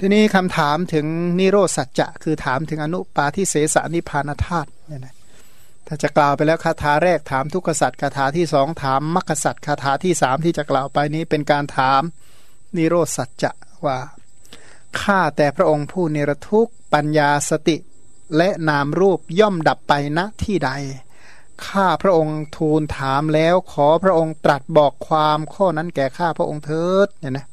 ทีนี้คำถามถึงนิโรธสัจจะคือถามถึงอนุปาทิเสสนิพานธาตุเนี่ยนะถ้าจะกล่าวไปแล้วคาถาแรกถามทุกขสัตว์คาถาที่สองถามมรรคสัตว์คาถาที่สามที่จะกล่าวไปนี้เป็นการถามนิโรธสัจจะว่าข้าแต่พระองค์ผู้เนรทุกปัญญาสติ และนามรูปย่อมดับไปณที่ใดข้าพระองค์ทูลถามแล้วขอพระองค์ตรัสบอกความข้อนั้นแก่ข้าพระองค์เถิดเนี่ยนะ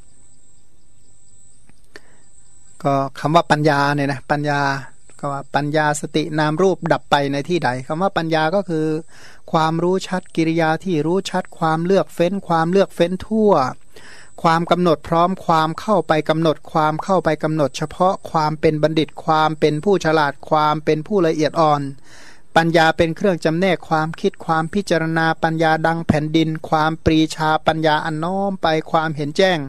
ก็คำว่าปัญญาเนี่ยนะปัญญาก็ว่าปัญญาสตินามรูปดับไปในที่ใดคำว่าปัญญาก็คือ ความรู้ชัดกิริยาที่รู้ชัดความเลือกเฟ้น ความเลือกเฟ้นทั่ว ความกำหนดพร้อมความเข้าไปกำหนด ความเข้าไปกำหนด เฉพาะความเป็นบัณฑิต ความเป็นผู้ฉลาดความเป็นผู้ละเอียดอ่อน ปัญญาเป็นเครื่องจำแนกความคิดความพิจารณาปัญญาดังแผ่นดิน ความปรีชาปัญญาอันน้อมไปความเห็นแจ้ง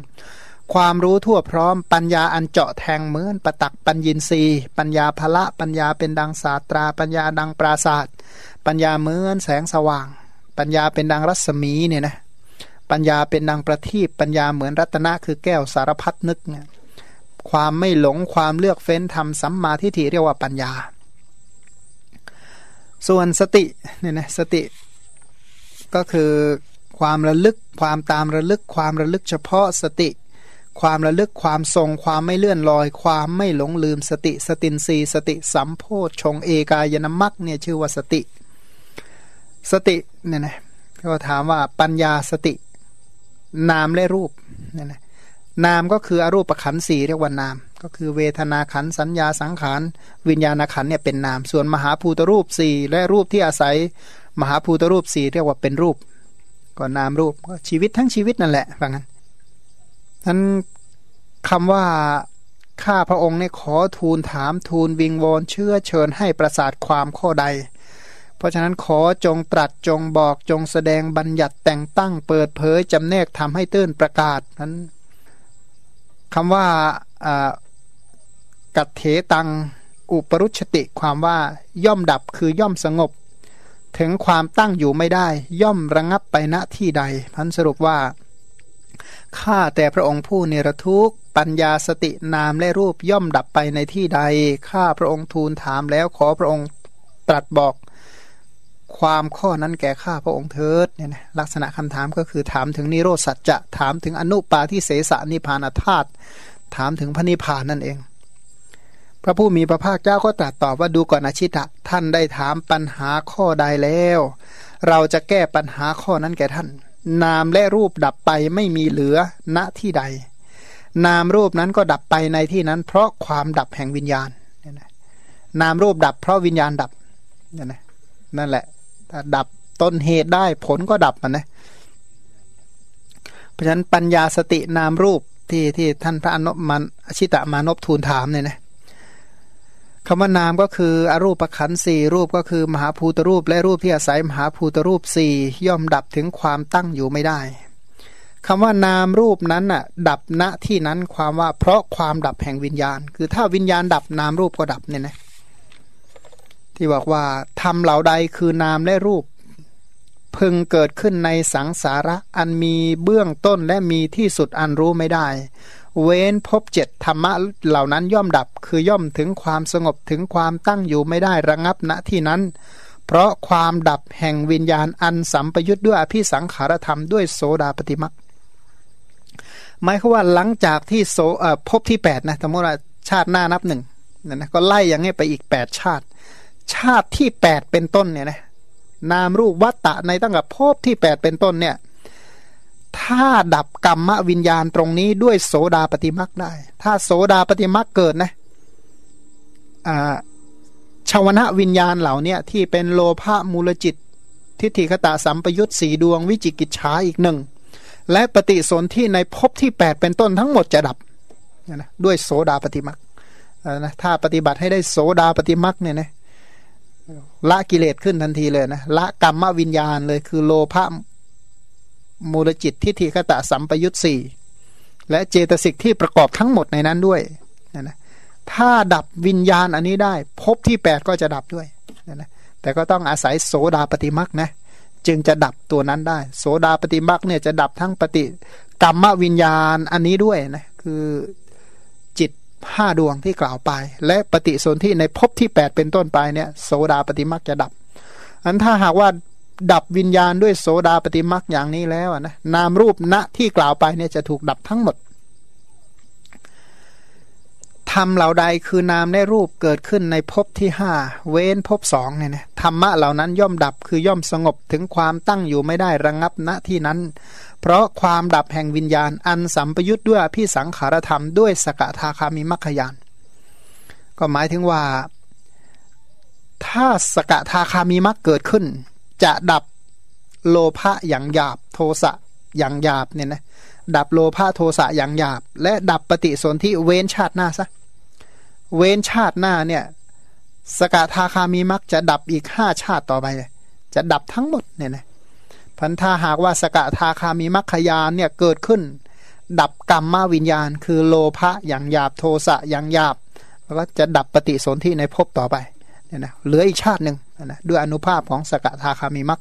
ความรู้ทั่วพร้อมปัญญาอันเจาะแทงเหมือนประตักปัญญินรีปัญญาภละปัญญาเป็นดังศาสตรา ปัญญาดังปราศาสตร์ปัญญาเหมือนแสงสว่าง ปัญญาเป็นดังรัศมีเนี่ยนะปัญญาเป็นดังประทีปปัญญาเหมือนรัตนะคือแก้วสารพัดนึกเนี่ยความไม่หลงความเลือกเฟ้นทำสัมมาทิฏฐิเรียกว่าปัญญา ส่วนสติเนี่ยนะสติก็คือความระลึกความตามระลึกความระลึกเฉพาะสติ ความระลึกความทรง ความไม่เลื่อนลอย ความไม่หลงลืมสติ สตินรีสติสัมโพชงเอกายนมักเนี่ยชื่อว่าสติ สติเนี่ยนะก็ถามว่าปัญญาสติ นามและรูปเนี่ยนะนามก็คืออรูปขันสี่เรียกว่านาม ก็คือเวทนาขันสัญญาสังขาร วิญญาณขันเนี่ยเป็นนาม ส่วนมหาภูตรูปสี่และรูปที่อาศัย มหาภูตรูปสี่เรียกว่าเป็นรูป ก็นามรูปก็ชีวิตทั้งชีวิตนั่นแหละว่างั้น นั้นคำว่าข้าพระองค์เนี่ยขอทูลถามทูลวิงวอนเชื่อเชิญให้ประสาทความข้อใด เพราะฉะนั้นขอจงตรัสจงบอกจงแสดงบัญญัติแต่งตั้งเปิดเผยจำแนกทำให้ตื้นประกาศนั้นคำว่ากัตเถตัง อุปรุชติความว่าย่อมดับคือย่อมสงบ ถึงความตั้งอยู่ไม่ได้ ย่อมระงับไปณที่ใดพันสรุปว่า ข้าแต่พระองค์ผู้เนรทุกข์ ปัญญาสตินามและรูปย่อมดับไปในที่ใด ข้าพระองค์ทูลถามแล้วขอพระองค์ตรัสบอกความข้อนั้นแก่ข้าพระองค์เถิดเนี่ยนะลักษณะคำถามก็คือถามถึงนิโรธสัจจะถามถึงอนุปาทิเสสนิพานธาตุถามถึงพระนิพพานนั่นเอง พระผู้มีพระภาคเจ้าก็ตรัสตอบว่าดูก่อนอชิตะท่านได้ถามปัญหาข้อใดแล้ว เราจะแก้ปัญหาข้อนั้นแก่ท่าน นามและรูปดับไปไม่มีเหลือณที่ใด นามรูปนั้นก็ดับไปในที่นั้น เพราะความดับแห่งวิญญาณนามรูปดับเพราะวิญญาณดับนั่นแหละดับต้นเหตุได้ผลก็ดับมันนะเพราะฉะนั้นปัญญาสตินามรูปที่ที่ท่านพระอนุมันอชิตะมานพทูลถามเนี่ยนะ คำว่านามก็คืออรูปขันสี่รูปก็คือมหาภูตรูป และรูปที่อาศัยมหาภูตรูปสี่ย่อมดับถึงความตั้งอยู่ไม่ได้คำว่านามรูปนั้นน่ะดับณที่นั้นความว่าเพราะความดับแห่งวิญญาณ คือถ้าวิญญาณดับนามรูปก็ดับเนี่ยนะที่บอกว่าทำเหล่าใดคือนามและรูป พึงเกิดขึ้นในสังสาระอันมีเบื้องต้นและมีที่สุดอันรู้ไม่ได้ เว้นพบเจ็ดธรรมะเหล่านั้นย่อมดับ คือย่อมถึงความสงบถึงความตั้งอยู่ไม่ได้ระงับณที่นั้น เพราะความดับแห่งวิญญาณอันสัมปยุทธ์ด้วยอภิสังขารธรรมด้วยโสดาปฏิมักหมายคือว่าหลังจากที่โสพบที่แปดนะสมมติว่าชาติหน้านับหนึ่งนะนะก็ไล่อย่างนี้ไปอีกแปดชาติ ชาติที่แปดเป็นต้นเนี่ยนะนามรูปวัตตะในตั้งแต่พบที่แปดเป็นต้นเนี่ย ถ้าดับกรรมวิญญาณตรงนี้ด้วยโสดาปฏิมักได้ ถ้าโสดาปฏิมักเกิดนะชาวนะวิญญาณเหล่านี้ที่เป็นโลภะมูลจิต ทิฏฐิคตาสัมปยุตสีดวงวิจิกิจฉาอีกหนึ่ง และปฏิสนธิในภพที่ 8 เป็นต้นทั้งหมดจะดับนะด้วยโสดาปฏิมักนะถ้าปฏิบัติให้ได้โสดาปฏิมักเนี่ยนะละกิเลสขึ้นทันทีเลยนะละกรรมวิญญาณเลยคือโลภะ มูลจิตทิฏฐิคตะสัมปยุตสี่และเจตสิกที่ประกอบทั้งหมดในนั้นด้วยนะนะถ้าดับวิญญาณอันนี้ได้ภพที่แปดก็จะดับด้วยนะนะแต่ก็ต้องอาศัยโสดาปฏิมักนะจึงจะดับตัวนั้นได้ โสดาปฏิมักเนี่ยจะดับทั้งปฏิกรรมวิญญาณอันนี้ด้วยนะคือจิตห้าดวงที่กล่าวไป และปฏิสนธิในภพที่แปดเป็นต้นไปเนี่ยโสดาปฏิมักจะดับอันถ้าหากว่า ดับวิญญาณด้วยโสดาปฏิมักอย่างนี้แล้วนะนามรูปณที่กล่าวไปเนี่ยจะถูกดับทั้งหมดธรรมเหล่าใดคือนามได้รูปเกิดขึ้นในภพที่ห้าเว้นภพสองเนี่ยนะธรรมะเหล่านั้นย่อมดับคือย่อมสงบถึงความตั้งอยู่ไม่ได้ระงงับณที่นั้น เพราะความดับแห่งวิญญาณอันสัมปยุทธ์ด้วยพี่สังขารธรรมด้วยสกทาคามิมัคคยาน ก็หมายถึงว่า ถ้าสกทาคามิมัคเกิดขึ้น จะดับโลภะอย่างหยาบโทสะอย่างหยาบเนี่ยนะดับโลภะโทสะอย่างหยาบ และดับปฏิสนธิเว้นชาติหน้าซะเว้นชาติหน้าเนี่ยสกทาคามีมักจะดับอีกห้าชาติต่อไปจะดับทั้งหมดเนี่ยนะพันธาหากว่าสกทาคามีมัคขยานเนี่ยเกิดขึ้น ดับกรรมมาวิญญาณ คือโลภะอย่างหยาบโทสะอย่างหยาบ แล้วก็จะดับปฏิสนธิในภพต่อไปเนี่ยนะเหลืออีกชาติหนึ่ง นะด้วยอนุภาพของสกทาคามีมัค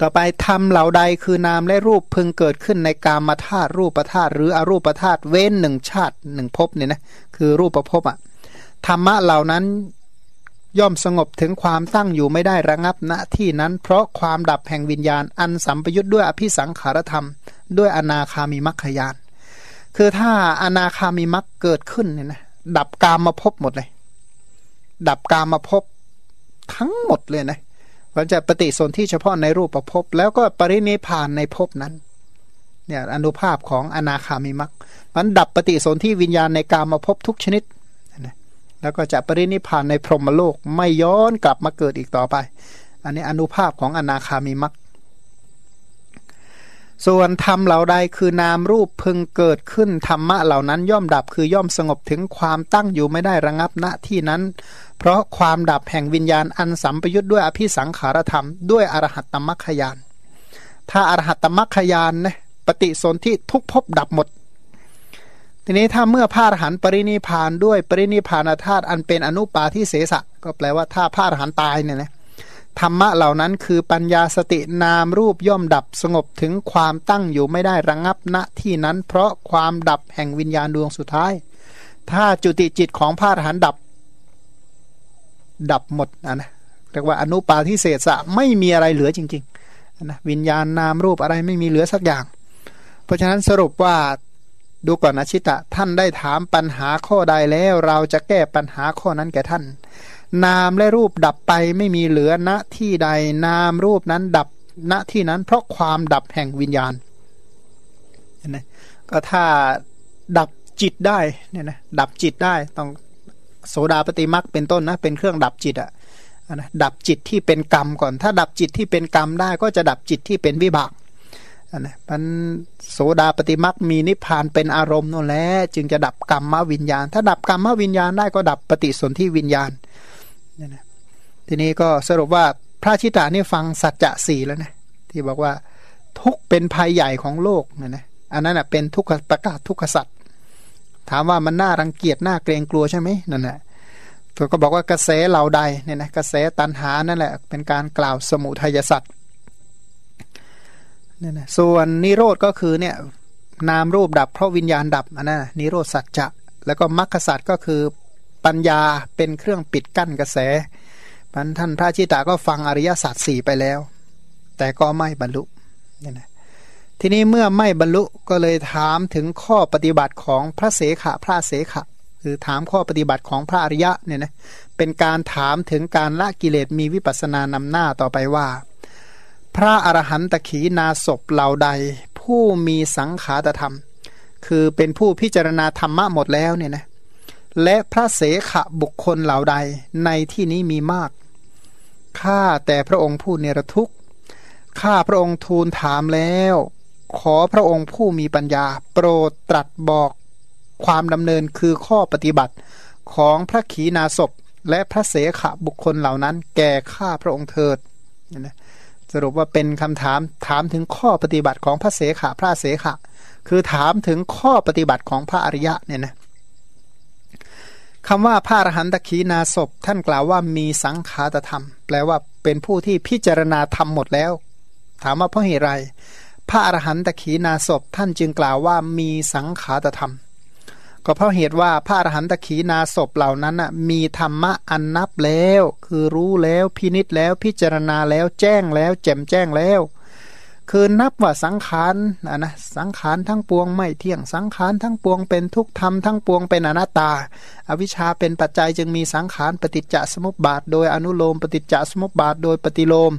ต่อไปทำเหล่าใดคือนามและรูปพึงเกิดขึ้นในกามธาตุรูปธาตุหรืออรูปธาตุเว้นหนึ่งชาติหนึ่งภพเนี่ยนะคือรูปประพบอะธรรมะเหล่านั้นย่อมสงบถึงความตั้งอยู่ไม่ได้ระงับณที่นั้น เพราะความดับแห่งวิญญาณ อันสัมปยุทธ์ด้วยอภิสังขารธรรม ด้วยอนาคามิมัคขยาน คือถ้าอนาคามิมัคเกิดขึ้นเนี่ยนะดับกามมาพบหมดเลย ดับกามมาพบ ทั้งหมดเลยนะมันจะปฏิสนธิเฉพาะในรูปประพบแล้วก็ปรินิพานในภพนั้นเนี่ยอนุภาพของอนาคามิมักมันดับปฏิสนธิวิญญาณในกามาพบทุกชนิดนะแล้วก็จะปรินิพานในพรหมโลกไม่ย้อนกลับมาเกิดอีกต่อไป อันนี้อนุภาพของอนาคามิมัก ส่วนธรรมเหล่าใดคือนามรูปพึงเกิดขึ้นธรรมะเหล่านั้นย่อมดับคือย่อมสงบถึงความตั้งอยู่ไม่ได้ระงับณที่นั้น เพราะความดับแห่งวิญญาณอันสัมปยุทธ์ด้วยอภิสังขารธรรมด้วยอรหัตตมัคคยาน ถ้าอรหัตตมัคคยานนะปฏิสนธิทุกภพดับหมด ทีนี้ถ้าเมื่อพระอรหันต์ปรินิพานด้วยปรินิพานธาตุอันเป็นอนุปาทิเสสะก็แปลว่าถ้าพระอรหันต์ตายเนี่ยนะ ธรรมะเหล่านั้นคือปัญญาสตินามรูปย่อมดับสงบถึงความตั้งอยู่ไม่ได้ระงงับณที่นั้น เพราะความดับแห่งวิญญาณดวงสุดท้าย ถ้าจุติจิตของพระอรหันต์ดับ ดับหมดนะนะเรียกว่าอนุปาทิเศษะไม่มีอะไรเหลือจริงๆนะวิญญาณนามรูปอะไรไม่มีเหลือสักอย่าง เพราะฉะนั้นสรุปว่าดูก่อนนะชิตะท่านได้ถามปัญหาข้อใดแล้ว เราจะแก้ปัญหาข้อนั้นแก่ท่าน นามและรูปดับไปไม่มีเหลือณที่ใด นามรูปนั้นดับณที่นั้น เพราะความดับแห่งวิญญาณนะก็ถ้าดับจิตได้เนี่ยนะดับจิตได้ต้องโสดาปฏิมักเป็นต้นนะเป็นเครื่องดับจิตอะนะดับจิตที่เป็นกรรมก่อน ถ้าดับจิตที่เป็นกรรมได้ก็จะดับจิตที่เป็นวิบากนะมันโสดาปฏิมักมีนิพพานเป็นอารมณ์นั่นแหละจึงจะดับกรรมมวิญญาณ ถ้าดับกรรมมวิญญาณได้ก็ดับปฏิสนธิวิญญาณ ทีนี้ก็สรุปว่าพระชิตานี่ฟังสัจจะสี่แล้วนะที่บอกว่าทุกเป็นภัยใหญ่ของโลกนะนะอันนั้นเป็นทุกขประกาศทุกขสัตวถามว่ามันน่ารังเกียจน่าเกรงกลัวใช่ไหมนั่นแหละตัวก็บอกว่ากระแสเหล่าใดเนี่ยนะกระแสตันหานั่นแหละ เป็นการกล่าวสมุทัยสัตว์เนี่ยนะส่วนนิโรธก็คือเนี่ยนามรูปดับเพราะวิญญาณดับอันนั้นนิโรธสัจจะ แล้วก็มรรคสัตว์ก็คือ ปัญญาเป็นเครื่องปิดกั้นกระแสพันท่านพระชิตาก็ฟังอริยสัจสี่ไปแล้ว แต่ก็ไม่บรรลุเนี่ยนะทีนี้เมื่อไม่บรรลุก็เลยถามถึงข้อปฏิบัติของพระเสขะพระเสขะคือถามข้อปฏิบัติของพระอริยะเนี่ยนะเป็นการถามถึงการละกิเลสมีวิปัสสนานำหน้าต่อไปว่า พระอรหันตขีนาศพเหล่าใด ผู้มีสังขารธรรม คือเป็นผู้พิจารณาธรรมะหมดแล้วเนี่ยนะ และพระเสขะบุคคลเหล่าใดในที่นี้มีมาก ข้าแต่พระองค์ผู้เนรทุกข์ข้าพระองค์ทูลถามแล้ว ขอพระองค์ผู้มีปัญญา โปรดตรัสบอกความดำเนินคือข้อปฏิบัติของพระขีณาสพและพระเสขะบุคคลเหล่านั้น แก่ข้าพระองค์เถิดนะสรุปว่าเป็นคำถามถามถึงข้อปฏิบัติของพระเสขะพระเสขะ คือถามถึงข้อปฏิบัติของพระอริยะเนี่ยนะ คำว่าพระอรหันตขีนาศพท่านกล่าวว่ามีสังขารธรรม แปลว่าเป็นผู้ที่พิจารณาธรรมหมดแล้ว ถามว่าเพราะเหตุไร พระอรหันตขีนาศพท่านจึงกล่าวว่ามีสังขารธรรม ก็เพราะเหตุว่าพระอรหันตขีนาศพเหล่านั้นมีธรรมะอันนับแล้ว คือรู้แล้วพินิษแล้วพิจารณาแล้วแจ้งแล้ว แจ่มแจ้งแล้ว คือนับว่าสังขารนะนะสังขารทั้งปวงไม่เที่ยงสังขารทั้งปวงเป็นทุกธรรมทั้งปวงเป็นอนัตตา อวิชชาเป็นปัจจัยจึงมีสังขารปฏิจจสมุปบาท โดยอนุโลมปฏิจจสมุปบาท โดยปฏิโลม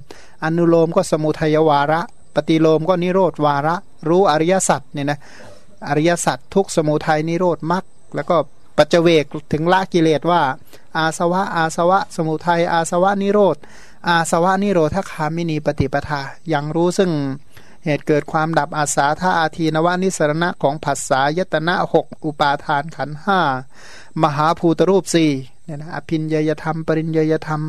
อนุโลมก็สมุทัยวาระ ปฏิโลมก็นิโรธวาระ รู้อริยสัจเนี่ยนะอริยสัจทุกสมุทัยนิโรธมรรคแล้วก็ ปัจเจเวกถึงละกิเลสว่า อาสวะ อาสวะ สมุทัย อาสวะนิโรธ อาสวะนิโรธคามินีปฏิปทายังรู้ซึ่งเหตุเกิดความดับอาสาธาอาทีนวานิสรณะของผัสสายตนะหกอุปาทานขันห้ามหาภูตรูปสี่เนี่ยนะอภินยยธรรม ปริญยยธรรม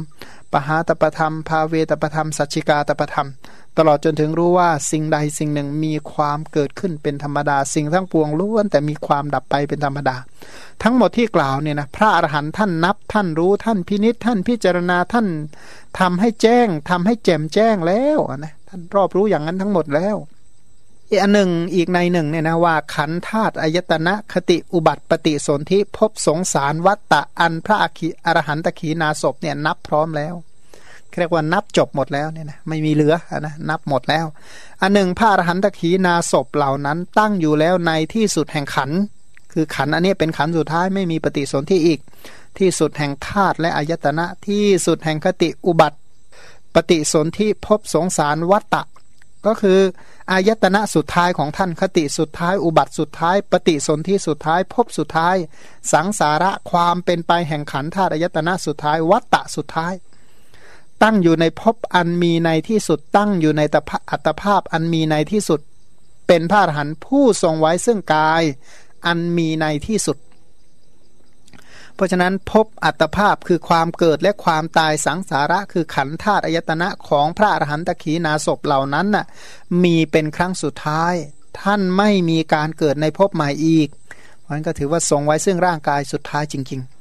ปหาตประธรรม ภาเวตประธรรม สัจจิกาตประธรรม ตลอดจนถึงรู้ว่าสิ่งใดสิ่งหนึ่งมีความเกิดขึ้นเป็นธรรมดา สิ่งทั้งปวงล้วนแต่มีความดับไปเป็นธรรมดา ทั้งหมดที่กล่าวเนี่ยนะพระอรหันต์ท่านนับท่านรู้ท่านพินิษท่านพิจารณาท่านทำให้แจ้งทำให้แจ่มแจ้งแล้วนะท่านรอบรู้อย่างนั้นทั้งหมดแล้วอีกอันหนึ่งอีกในหนึ่งเนี่ยนะว่าขันธาตุอายตนะคติอุบัติปฏิสนธิพบสงสารวัตตะอันพระอคิอรหันตขีนาศพเนี่ยนับพร้อมแล้ว เรียกว่านับจบหมดแล้วเนี่ยนะไม่มีเหลือนะนับหมดแล้ว อันหนึ่งพระอรหันตขีนาศพเหล่านั้นตั้งอยู่แล้วในที่สุดแห่งขัน คือขันอันนี้เป็นขันสุดท้ายไม่มีปฏิสนธิอีก ที่สุดแห่งธาตุและอายตนะที่สุดแห่งคติอุบัติ ปฏิสนธิพบสงสารวัตตะ ก็คืออายตนะสุดท้ายของท่านคติสุดท้าย อุบัติสุดท้าย ปฏิสนธิสุดท้าย พบสุดท้าย สังสาระความเป็นไปแห่งขันธาตุอายตนะสุดท้าย วัตตะสุดท้าย ตั้งอยู่ในภพอันมีในที่สุด ตั้งอยู่ในอัตภาพอันมีในที่สุด เป็นพระอรหันต์ผู้ทรงไว้ซึ่งกาย อันมีในที่สุด เพราะฉะนั้นพบอัตภาพคือความเกิดและความตายสังสาระคือขันธาตุอายตนะของพระอรหันตขีนาศพเหล่านั้นน่ะมีเป็นครั้งสุดท้าย ท่านไม่มีการเกิดในภพใหม่อีกมันก็ถือว่าทรงไว้ซึ่งร่างกายสุดท้ายจริง ๆ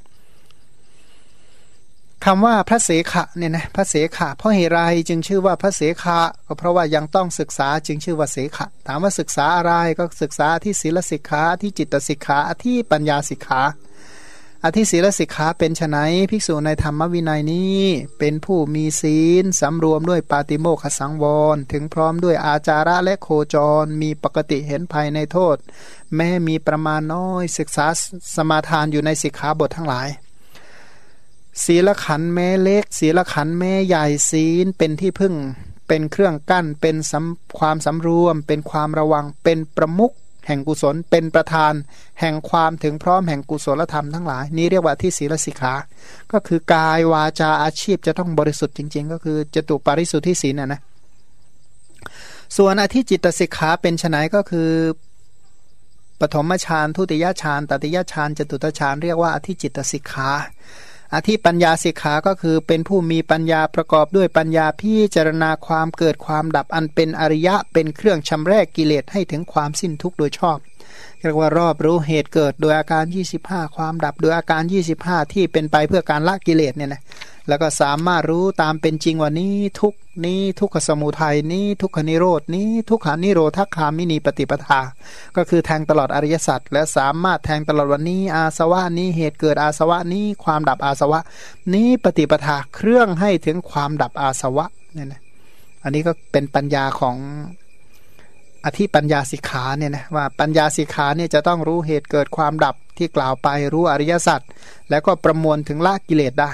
คำว่าพระเสขะเนี่ยนะพระเสขะเพราะเหตุไรจึงชื่อว่าพระเสขะก็เพราะว่ายังต้องศึกษาจึงชื่อว่าเสขะถามว่าศึกษาอะไรก็ศึกษาที่ศีลสิกขาที่จิตสิกขาที่ปัญญาสิกขาอธิศีลสิกขาเป็นไนภิกษุในธรรมวินัยนี้ เป็นผู้มีศีลสำรวมด้วยปาติโมขสังวร ถึงพร้อมด้วยอาจาระและโคจร มีปกติเห็นภัยในโทษ แม้มีประมาณน้อยศึกษาสมาทานอยู่ในสิกขาบททั้งหลาย ศีลขันแม้เล็ก ศีลขันแม้ใหญ่ศีลเป็นที่พึ่ง เป็นเครื่องกั้นเป็นความสำรวม เป็นความระวังเป็นประมุขแห่งกุศลเป็นประธาน แห่งความถึงพร้อมแห่งกุศลธรรมทั้งหลาย นี้เรียกว่าที่ศีลสิกขา ก็คือกายวาจาอาชีพจะต้องบริสุทธิ์จริง ๆ ก็คือจตุปาริสุทธิศีลนะนะส่วนอธิจิตสิกขาเป็นไนก็คือ ปฐมฌานทุติยฌานตติยฌานจตุตฌานเรียกว่าอธิจิตสิกขา อธิปัญญาสิกขาก็คือเป็นผู้มีปัญญาประกอบด้วยปัญญาพิจารณาความเกิดความดับอันเป็นอริยะเป็นเครื่องชำแรกกิเลสให้ถึงความสิ้นทุกข์โดยชอบ เรียกว่ารอบรู้เหตุเกิดโดยอาการ 25 ความดับโดยอาการ 25 ที่เป็นไปเพื่อการละกิเลสเนี่ยนะแล้วก็สามารถรู้ตามเป็นจริงว่านี้ทุกนี้ทุกขสมุทัยนี้ทุกขนิโรดนี้ทุกขานิโรธคามินีปฏิปทา ก็คือแทงตลอดอริยสัจและสามารถแทงตลอดวันนี้ อาสวะนี้เหตุเกิดอาสวะนี้ความดับอาสวะ นี้ปฏิปทาเครื่องให้ถึงความดับอาสวะเนี่ยนะอันนี้ก็เป็นปัญญาของ อธิปัญญาสิกขาเนี่ยนะว่าปัญญาสิกขาเนี่ยจะต้องรู้เหตุเกิดความดับที่กล่าวไปรู้อริยสัจแล้วก็ประมวลถึงละกิเลสได้